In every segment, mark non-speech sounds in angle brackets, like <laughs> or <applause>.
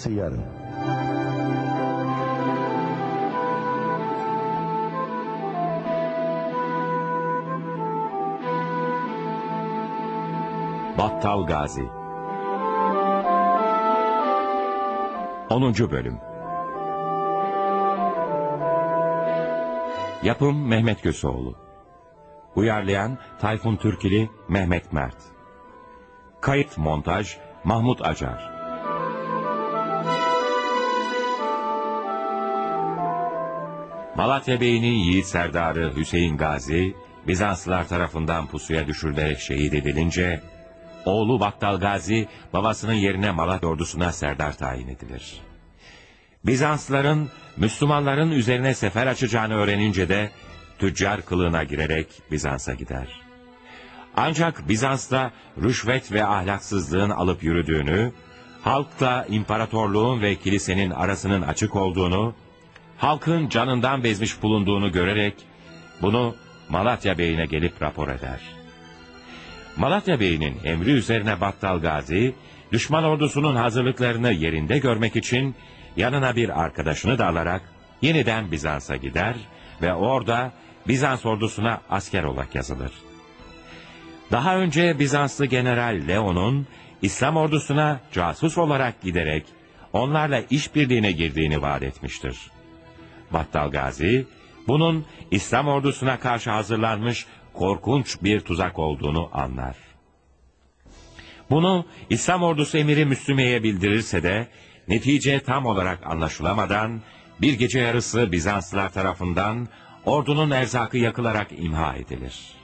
Arkası yarın. Battal Gazi 10. Bölüm Yapım Mehmet Köseoğlu Uyarlayan Tayfun Türkili Mehmet Mert Kayıt Montaj Mahmut Acar Malatya Bey'inin yiğit serdarı Hüseyin Gazi, Bizanslılar tarafından pusuya düşürülerek şehit edilince, oğlu Battal Gazi babasının yerine Malatya ordusuna serdar tayin edilir. Bizanslıların Müslümanların üzerine sefer açacağını öğrenince de tüccar kılığına girerek Bizans'a gider. Ancak Bizans'ta rüşvet ve ahlaksızlığın alıp yürüdüğünü, halkla imparatorluğun ve kilisenin arasının açık olduğunu, halkın canından bezmiş bulunduğunu görerek bunu Malatya Bey'ine gelip rapor eder. Malatya Bey'inin emri üzerine Battal Gazi, düşman ordusunun hazırlıklarını yerinde görmek için yanına bir arkadaşını da alarak yeniden Bizans'a gider ve orada Bizans ordusuna asker olarak yazılır. Daha önce Bizanslı General Leon'un İslam ordusuna casus olarak giderek onlarla işbirliğine girdiğini vaat etmiştir. Battal Gazi, bunun İslam ordusuna karşı hazırlanmış korkunç bir tuzak olduğunu anlar. Bunu İslam ordusu emiri Müslüme'ye bildirirse de netice tam olarak anlaşılamadan bir gece yarısı Bizanslılar tarafından ordunun erzakı yakılarak imha edilir.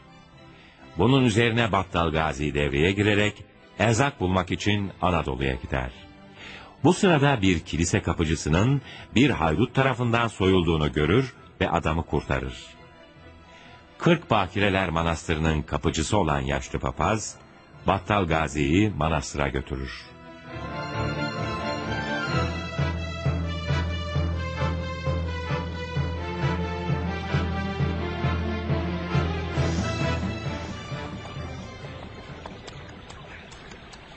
Bunun üzerine Battal Gazi devreye girerek erzak bulmak için Anadolu'ya gider. Bu sırada bir kilise kapıcısının bir haydut tarafından soyulduğunu görür ve adamı kurtarır. Kırk Bakireler Manastırı'nın kapıcısı olan yaşlı papaz, Battal Gazi'yi manastıra götürür.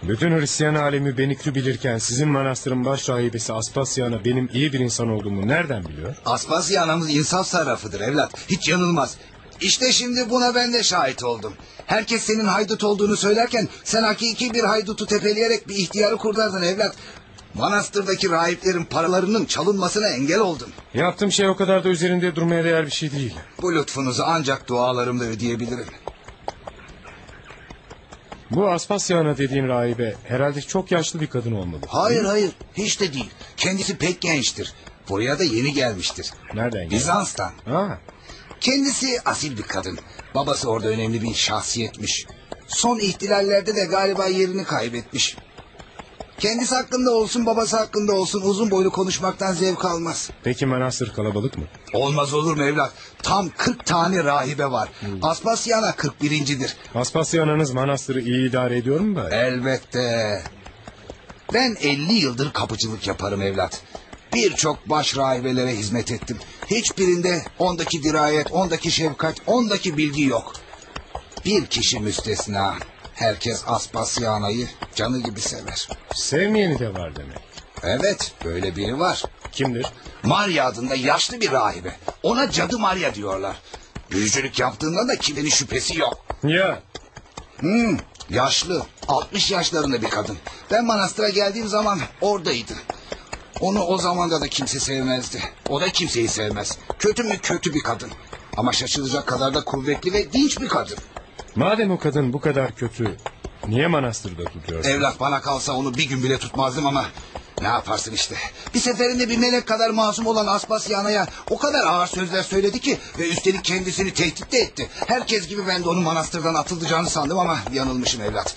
Bütün Hristiyan alemi Benikli bilirken sizin manastırın baş rahibesi Aspasyan'a benim iyi bir insan olduğumu nereden biliyor? Aspasya anamız insaf tarafıdır evlat. Hiç yanılmaz. İşte şimdi buna ben de şahit oldum. Herkes senin haydut olduğunu söylerken sen hakiki bir haydutu tepeleyerek bir ihtiyarı kurtardın evlat. Manastırdaki rahiplerin paralarının çalınmasına engel oldun. Yaptığım şey o kadar da üzerinde durmaya değer bir şey değil. Bu lütfunuzu ancak dualarımla ödeyebilirim. Bu Aspasyana dediğin rahibe herhalde çok yaşlı bir kadın olmalı. Hayır hayır hiç de değil. Kendisi pek gençtir. Buraya da yeni gelmiştir. Nereden geldi? Bizans'tan. Ha, Kendisi asil bir kadın. Babası orada önemli bir şahsiyetmiş. Son ihtilallerde de galiba yerini kaybetmiş. Kendisi hakkında olsun babası hakkında olsun uzun boylu konuşmaktan zevk almaz. peki manastır kalabalık mı? Olmaz olur mu evlat? Tam 40 tane rahibe var. Aspasyana 41.dir. Aspasyana'nız manastırı iyi idare ediyor mu bari? Elbette. Ben 50 yıldır kapıcılık yaparım evlat. Birçok baş rahibelere hizmet ettim. Hiçbirinde ondaki dirayet, ondaki şefkat, ondaki bilgi yok. Bir kişi müstesna. Herkes Aspasyana'yı canı gibi sever. Sevmeyeni de var demek. Evet, böyle biri var. Kimdir? Maria adında yaşlı bir rahibe. Ona cadı Maria diyorlar. Büyücülük yaptığından da kimsenin şüphesi yok. Ya Hmm, yaşlı, 60 yaşlarında bir kadın. Ben manastıra geldiğim zaman oradaydı. Onu o zamanda da kimse sevmezdi. O da kimseyi sevmez. Kötü mü kötü bir kadın. Ama şaşılacak kadar da kuvvetli ve dinç bir kadın. Madem o kadın bu kadar kötü niye manastırda tutuyorsun? Evlat bana kalsa onu bir gün bile tutmazdım ama... Ne yaparsın işte. Bir seferinde bir melek kadar masum olan Aspasyana'ya o kadar ağır sözler söyledi ki... ...ve üstelik kendisini tehdit de etti. Herkes gibi ben de onun manastırdan atılacağını sandım ama yanılmışım evlat.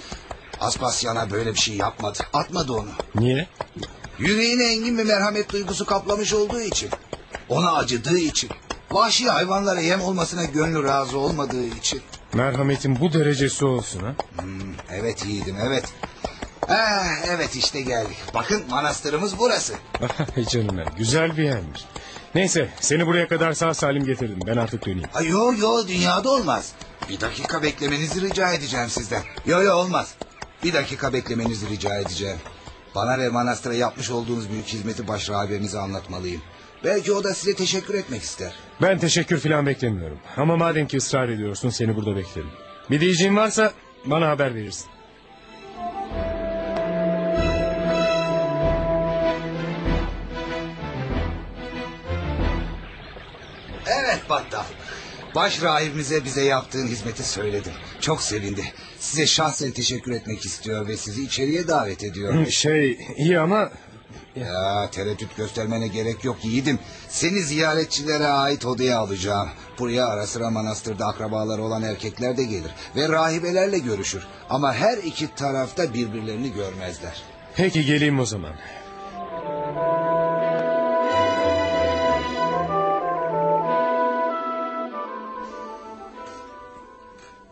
Aspasyana böyle bir şey yapmadı. Atmadı onu. Niye? Yüreğine engin bir merhamet duygusu kaplamış olduğu için. Ona acıdığı için. Vahşi hayvanlara yem olmasına gönlü razı olmadığı için. Merhametin bu derecesi olsun ha? Hmm, evet yiğidim evet. Ah, evet işte geldik. Bakın manastırımız burası. <laughs> Ay canım benim, güzel bir yermiş. Neyse seni buraya kadar sağ salim getirdim. Ben artık döneyim. Ay, yo yo dünyada olmaz. Bir dakika beklemenizi rica edeceğim sizden. Yo yo olmaz. Bir dakika beklemenizi rica edeceğim. Bana ve manastıra yapmış olduğunuz büyük hizmeti başrahibenize anlatmalıyım. Belki o da size teşekkür etmek ister. Ben teşekkür falan beklemiyorum. Ama madem ki ısrar ediyorsun seni burada beklerim. Bir diyeceğin varsa bana haber verirsin. Evet Battal. Baş rahibimize bize yaptığın hizmeti söyledim. Çok sevindi. Size şahsen teşekkür etmek istiyor ve sizi içeriye davet ediyor. Şey iyi ama ya tereddüt göstermene gerek yok yiğidim. Seni ziyaretçilere ait odaya alacağım. Buraya ara sıra manastırda akrabaları olan erkekler de gelir. Ve rahibelerle görüşür. Ama her iki tarafta birbirlerini görmezler. peki geleyim o zaman.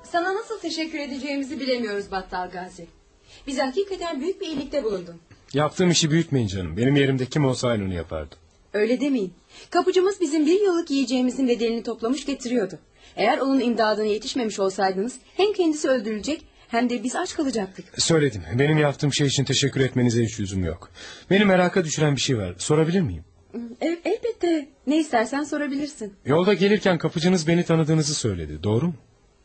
Sana nasıl teşekkür edeceğimizi bilemiyoruz Battal Gazi. Biz hakikaten büyük bir iyilikte bulundun. Yaptığım işi büyütmeyin canım. Benim yerimde kim olsa aynı onu yapardı. Öyle demeyin. Kapıcımız bizim bir yıllık yiyeceğimizin bedelini toplamış getiriyordu. Eğer onun imdadına yetişmemiş olsaydınız hem kendisi öldürülecek hem de biz aç kalacaktık. Söyledim. Benim yaptığım şey için teşekkür etmenize hiç lüzum yok. Beni meraka düşüren bir şey var. Sorabilir miyim? El, elbette ne istersen sorabilirsin. Yolda gelirken kapıcınız beni tanıdığınızı söyledi. Doğru mu?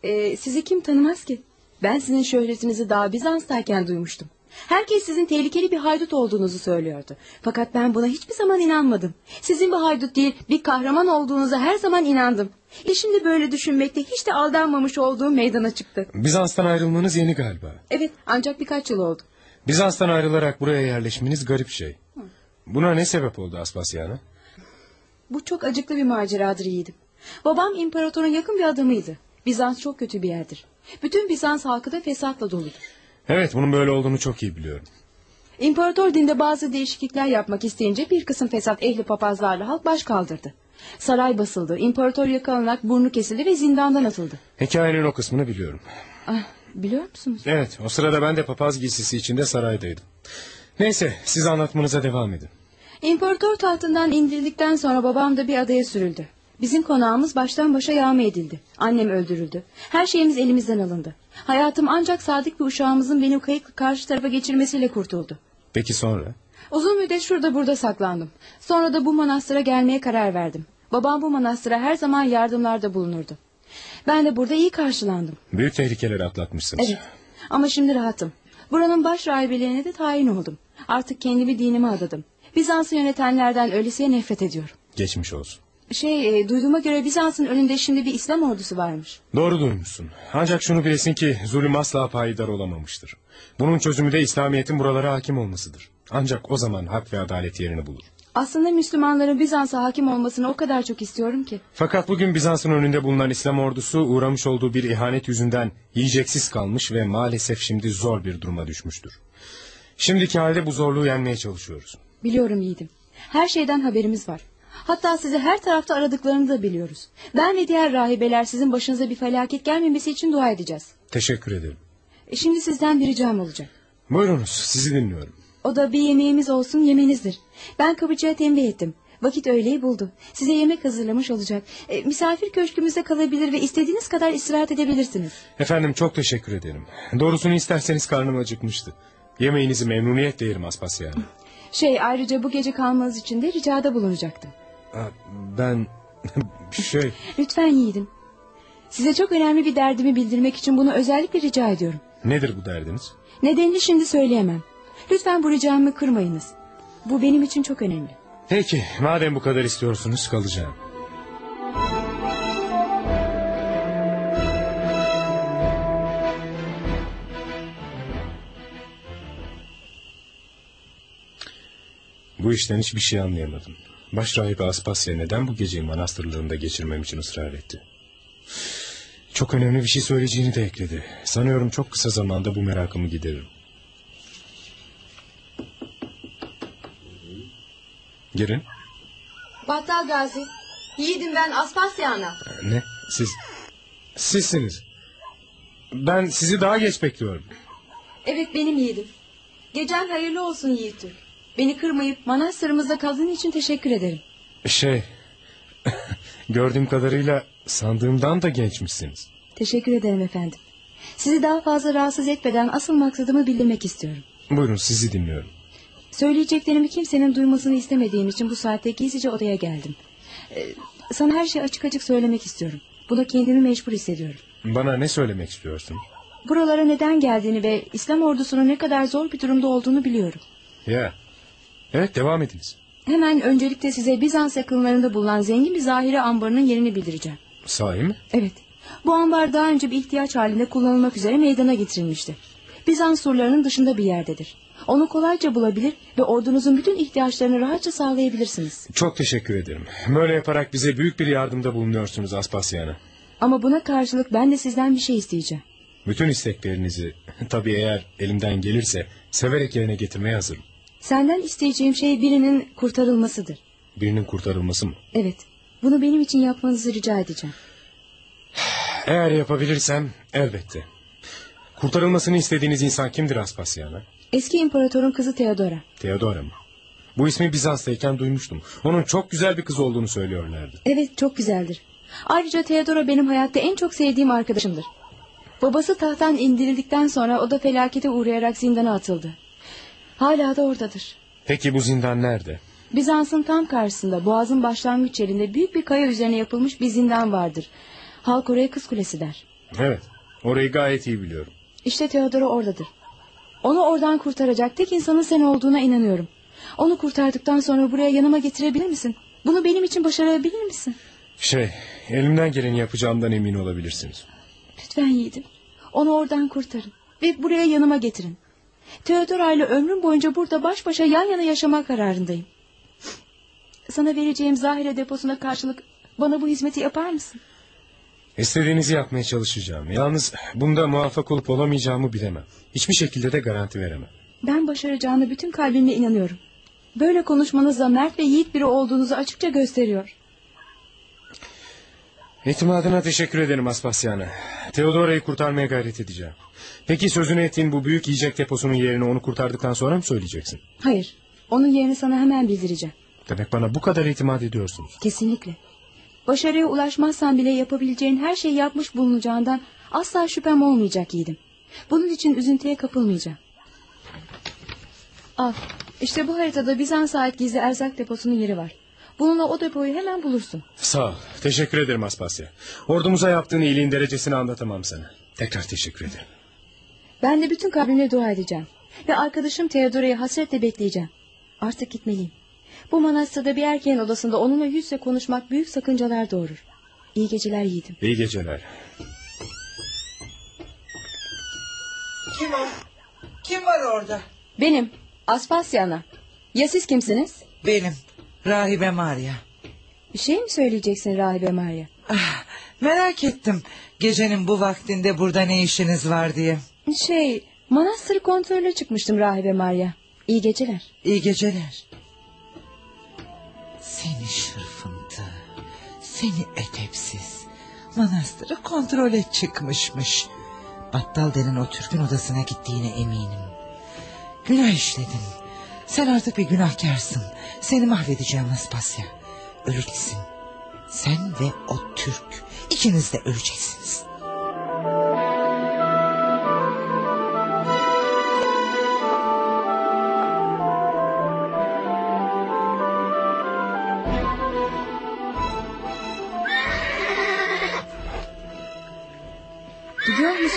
Ee, sizi kim tanımaz ki? Ben sizin şöhretinizi daha Bizans'tayken duymuştum. Herkes sizin tehlikeli bir haydut olduğunuzu söylüyordu. Fakat ben buna hiçbir zaman inanmadım. Sizin bir haydut değil bir kahraman olduğunuza her zaman inandım. E şimdi böyle düşünmekte hiç de aldanmamış olduğum meydana çıktı. Bizans'tan ayrılmanız yeni galiba. Evet ancak birkaç yıl oldu. Bizans'tan ayrılarak buraya yerleşmeniz garip şey. Buna ne sebep oldu Aspasyana? Bu çok acıklı bir maceradır yiğidim. Babam imparatorun yakın bir adamıydı. Bizans çok kötü bir yerdir. Bütün Bizans halkı da fesatla doludur. Evet bunun böyle olduğunu çok iyi biliyorum. İmparator dinde bazı değişiklikler yapmak isteyince bir kısım fesat ehli papazlarla halk baş kaldırdı. Saray basıldı, imparator yakalanarak burnu kesildi ve zindandan atıldı. Hikayenin o kısmını biliyorum. Ah, biliyor musunuz? Evet o sırada ben de papaz giysisi içinde saraydaydım. Neyse siz anlatmanıza devam edin. İmparator tahtından indirildikten sonra babam da bir adaya sürüldü. Bizim konağımız baştan başa yağma edildi. Annem öldürüldü. Her şeyimiz elimizden alındı. Hayatım ancak sadık bir uşağımızın beni kayıkla karşı tarafa geçirmesiyle kurtuldu. Peki sonra? Uzun müddet şurada burada saklandım. Sonra da bu manastıra gelmeye karar verdim. Babam bu manastıra her zaman yardımlarda bulunurdu. Ben de burada iyi karşılandım. Büyük tehlikeler atlatmışsınız. Evet ama şimdi rahatım. Buranın baş rahibeliğine de tayin oldum. Artık kendimi dinime adadım. Bizans'ı yönetenlerden öylesine nefret ediyorum. Geçmiş olsun. Şey e, duyduğuma göre Bizans'ın önünde şimdi bir İslam ordusu varmış. Doğru duymuşsun. Ancak şunu bilesin ki zulüm asla payidar olamamıştır. Bunun çözümü de İslamiyet'in buralara hakim olmasıdır. Ancak o zaman hak ve adalet yerini bulur. Aslında Müslümanların Bizans'a hakim olmasını o kadar çok istiyorum ki. Fakat bugün Bizans'ın önünde bulunan İslam ordusu uğramış olduğu bir ihanet yüzünden yiyeceksiz kalmış ve maalesef şimdi zor bir duruma düşmüştür. Şimdiki halde bu zorluğu yenmeye çalışıyoruz. Biliyorum yiğidim. Her şeyden haberimiz var. Hatta sizi her tarafta aradıklarını da biliyoruz. Ben ve diğer rahibeler sizin başınıza bir felaket gelmemesi için dua edeceğiz. Teşekkür ederim. E şimdi sizden bir ricam olacak. Buyurunuz sizi dinliyorum. O da bir yemeğimiz olsun yemenizdir. Ben kapıcıya tembih ettim. Vakit öğleyi buldu. Size yemek hazırlamış olacak. E, misafir köşkümüzde kalabilir ve istediğiniz kadar istirahat edebilirsiniz. Efendim çok teşekkür ederim. Doğrusunu isterseniz karnım acıkmıştı. Yemeğinizi memnuniyetle yerim Aspasya. Şey ayrıca bu gece kalmanız için de ricada bulunacaktım. Ben <laughs> şey Lütfen yiğidim. Size çok önemli bir derdimi bildirmek için bunu özellikle rica ediyorum. nedir bu derdiniz? Nedenini şimdi söyleyemem. Lütfen bu ricamı kırmayınız. Bu benim için çok önemli. Peki madem bu kadar istiyorsunuz kalacağım. Bu işten hiçbir şey anlayamadım. Başrahibi Aspasya neden bu geceyi manastırlarında geçirmem için ısrar etti? Çok önemli bir şey söyleyeceğini de ekledi. Sanıyorum çok kısa zamanda bu merakımı gideririm. Girin. Battal Gazi, yiğidim ben Aspasyana. Ne? Siz... Sizsiniz. Ben sizi daha geç bekliyorum. Evet benim yiğidim. Gecen hayırlı olsun Yiğit Türk. Beni kırmayıp manastırımızda kaldığın için teşekkür ederim. Şey... <laughs> Gördüğüm kadarıyla sandığımdan da gençmişsiniz. Teşekkür ederim efendim. Sizi daha fazla rahatsız etmeden asıl maksadımı bildirmek istiyorum. Buyurun sizi dinliyorum. Söyleyeceklerimi kimsenin duymasını istemediğim için bu saatte gizlice odaya geldim. Ee, sana her şeyi açık açık söylemek istiyorum. Buna kendimi mecbur hissediyorum. Bana ne söylemek istiyorsun? Buralara neden geldiğini ve İslam ordusunun ne kadar zor bir durumda olduğunu biliyorum. Ya. Evet devam ediniz. Hemen öncelikle size Bizans yakınlarında bulunan zengin bir zahire ambarının yerini bildireceğim. Sahi mi? Evet. Bu ambar daha önce bir ihtiyaç halinde kullanılmak üzere meydana getirilmişti. Bizans surlarının dışında bir yerdedir. Onu kolayca bulabilir ve ordunuzun bütün ihtiyaçlarını rahatça sağlayabilirsiniz. Çok teşekkür ederim. Böyle yaparak bize büyük bir yardımda bulunuyorsunuz Aspasyana. Ama buna karşılık ben de sizden bir şey isteyeceğim. Bütün isteklerinizi tabii eğer elimden gelirse severek yerine getirmeye hazırım. Senden isteyeceğim şey birinin kurtarılmasıdır. Birinin kurtarılması mı? Evet. Bunu benim için yapmanızı rica edeceğim. Eğer yapabilirsem elbette. Kurtarılmasını istediğiniz insan kimdir Aspasyana? Eski imparatorun kızı Theodora. Theodora mı? Bu ismi Bizans'tayken duymuştum. Onun çok güzel bir kız olduğunu söylüyorlardı. Evet çok güzeldir. Ayrıca Theodora benim hayatta en çok sevdiğim arkadaşımdır. Babası tahttan indirildikten sonra o da felakete uğrayarak zindana atıldı. Hala da oradadır. Peki bu zindan nerede? Bizans'ın tam karşısında boğazın başlangıç yerinde büyük bir kaya üzerine yapılmış bir zindan vardır. Halk oraya kız kulesi der. Evet. Orayı gayet iyi biliyorum. İşte Theodora oradadır. Onu oradan kurtaracak tek insanın sen olduğuna inanıyorum. Onu kurtardıktan sonra buraya yanıma getirebilir misin? Bunu benim için başarabilir misin? Şey, elimden geleni yapacağımdan emin olabilirsiniz. Lütfen yiğidim. Onu oradan kurtarın. Ve buraya yanıma getirin. Theodora ile ömrüm boyunca burada baş başa yan yana yaşama kararındayım. Sana vereceğim zahire deposuna karşılık bana bu hizmeti yapar mısın? İstediğinizi yapmaya çalışacağım. Yalnız bunda muvaffak olup olamayacağımı bilemem. Hiçbir şekilde de garanti veremem. Ben başaracağını bütün kalbimle inanıyorum. Böyle konuşmanızla mert ve yiğit biri olduğunuzu açıkça gösteriyor. İtimadına teşekkür ederim Aspasyana. Theodora'yı kurtarmaya gayret edeceğim. Peki sözünü ettiğin bu büyük yiyecek deposunun yerini onu kurtardıktan sonra mı söyleyeceksin? Hayır, onun yerini sana hemen bildireceğim. Demek bana bu kadar itimat ediyorsunuz. Kesinlikle. Başarıya ulaşmazsan bile yapabileceğin her şeyi yapmış bulunacağından asla şüphem olmayacak yiğidim. Bunun için üzüntüye kapılmayacağım. Al, işte bu haritada Bizans ait gizli erzak deposunun yeri var. Bununla o depoyu hemen bulursun. Sağ ol. Teşekkür ederim Aspasya. Ordumuza yaptığın iyiliğin derecesini anlatamam sana. Tekrar teşekkür ederim. Ben de bütün kalbimle dua edeceğim. Ve arkadaşım Theodora'yı hasretle bekleyeceğim. Artık gitmeliyim. Bu manastırda bir erkeğin odasında onunla yüz yüze konuşmak büyük sakıncalar doğurur. İyi geceler yiğidim. İyi geceler. Kim o? Kim var orada? Benim Aspasyana. Ya siz kimsiniz? Benim. Rahibe Maria. Bir şey mi söyleyeceksin Rahibe Maria? Ah, merak ettim. Gecenin bu vaktinde burada ne işiniz var diye. Şey, manastır kontrole çıkmıştım Rahibe Maria. İyi geceler. İyi geceler. Seni şırfıntı. Seni edepsiz. Manastırı kontrole çıkmışmış. Battal denen o Türk'ün odasına gittiğine eminim. Günah işledin. Sen artık bir günahkarsın. Seni mahvedeceğim Aspasya. Öleceksin. Sen ve o Türk. İkiniz de öleceksiniz.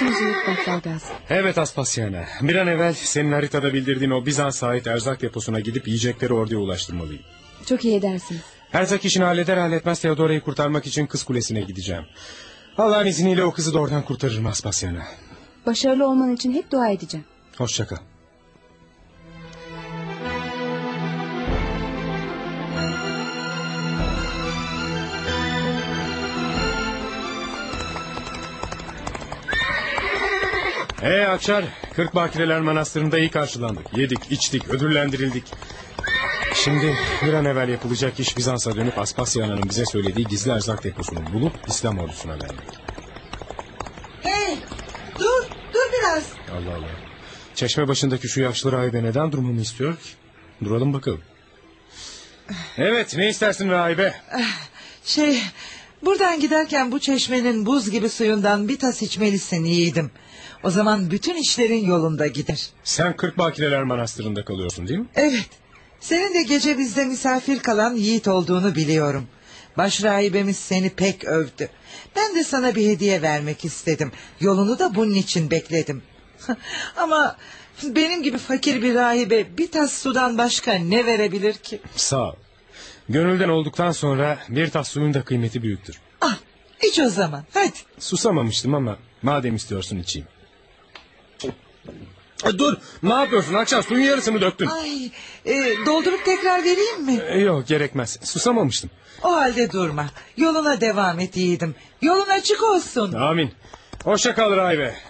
Yiğit Battalgaz? Evet Aspasyana. Bir an evvel senin haritada bildirdiğin o Bizans ait erzak deposuna gidip yiyecekleri orduya ulaştırmalıyım. Çok iyi edersiniz. Erzak işini halleder halletmez Theodora'yı kurtarmak için kız kulesine gideceğim. Allah'ın izniyle o kızı da oradan kurtarırım Aspasyana. Başarılı olman için hep dua edeceğim. Hoşça kal. Akşar, Kırk Bakireler Manastırı'nda iyi karşılandık. Yedik, içtik, ödüllendirildik. Şimdi bir an evvel yapılacak iş Bizans'a dönüp Aspasya'nın bize söylediği gizli erzak deposunu bulup İslam ordusuna vermek. Hey dur dur biraz. Allah Allah. Çeşme başındaki şu yaşlı rahibe neden durmamı istiyor ki? Duralım bakalım. Evet ne istersin rahibe? Şey Buradan giderken bu çeşmenin buz gibi suyundan bir tas içmelisin yiğidim. O zaman bütün işlerin yolunda gider. Sen Kırk Bakireler Manastırı'nda kalıyorsun değil mi? Evet. Senin de gece bizde misafir kalan yiğit olduğunu biliyorum. Başrahibemiz seni pek övdü. Ben de sana bir hediye vermek istedim. Yolunu da bunun için bekledim. <laughs> Ama benim gibi fakir bir rahibe bir tas sudan başka ne verebilir ki? Sağ ol. Gönülden olduktan sonra bir tas suyun da kıymeti büyüktür. Ah, iç o zaman hadi. Susamamıştım ama madem istiyorsun içeyim. E, Dur ne yapıyorsun Akşam suyun yarısını döktün. Ay, e, doldurup tekrar vereyim mi? E, Yok gerekmez susamamıştım. O halde durma. Yoluna devam et yiğidim. Yolun açık olsun. Amin. Hoşça kal rahibe. <laughs>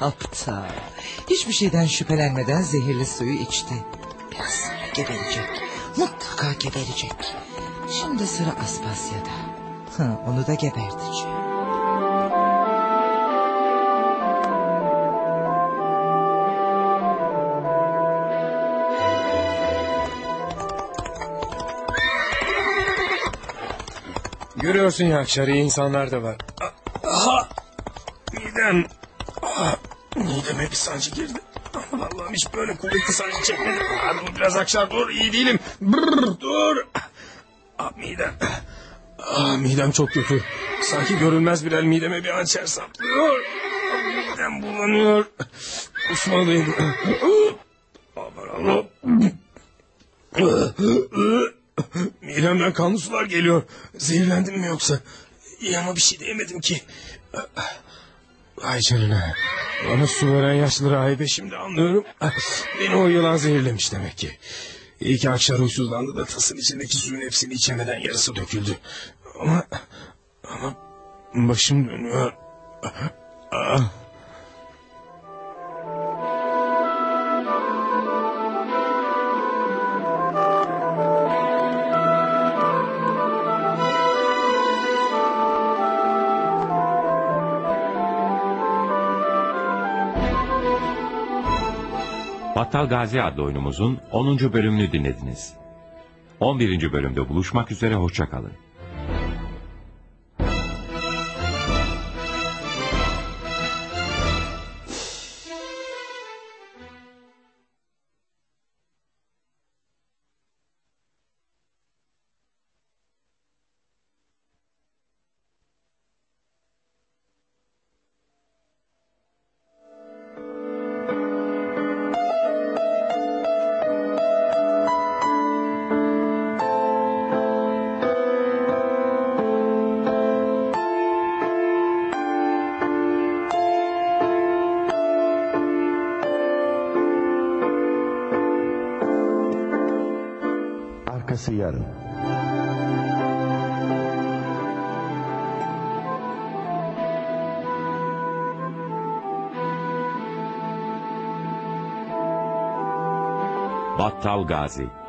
Aptal. Hiçbir şeyden şüphelenmeden zehirli suyu içti. Biraz geberecek. Mutlaka geberecek. Şimdi sıra Aspasya'da. Hı, onu da geberteceğim. Görüyorsun ya iyi insanlar da var. Aha, midem. Aha, mideme bir sancı girdi. Allah'ım hiç böyle kuvvetli sancı çekmedim. Dur biraz Akşar dur iyi değilim. Brr, dur. Ah, midem. Ah, midem çok kötü. Sanki görünmez bir el mideme bir hançer saplıyor. Ah, Midem bulanıyor. Kusmalıyım. Aman Allah'ım. Midemden kanlı sular geliyor. Zehirlendim mi yoksa? İyi ama bir şey de yemedim ki. Ay. Bana su veren yaşlı rahibe şimdi anlıyorum. Beni o yılan zehirlemiş demek ki. İyi ki akşam huysuzlandı da tasın içindeki suyun hepsini içemeden yarısı döküldü. Ama... Ama... Başım dönüyor. Ah. Battal Gazi adlı oyunumuzun 10. bölümünü dinlediniz. 11. bölümde buluşmak üzere hoşçakalın. Arkası yarın. Battal Gazi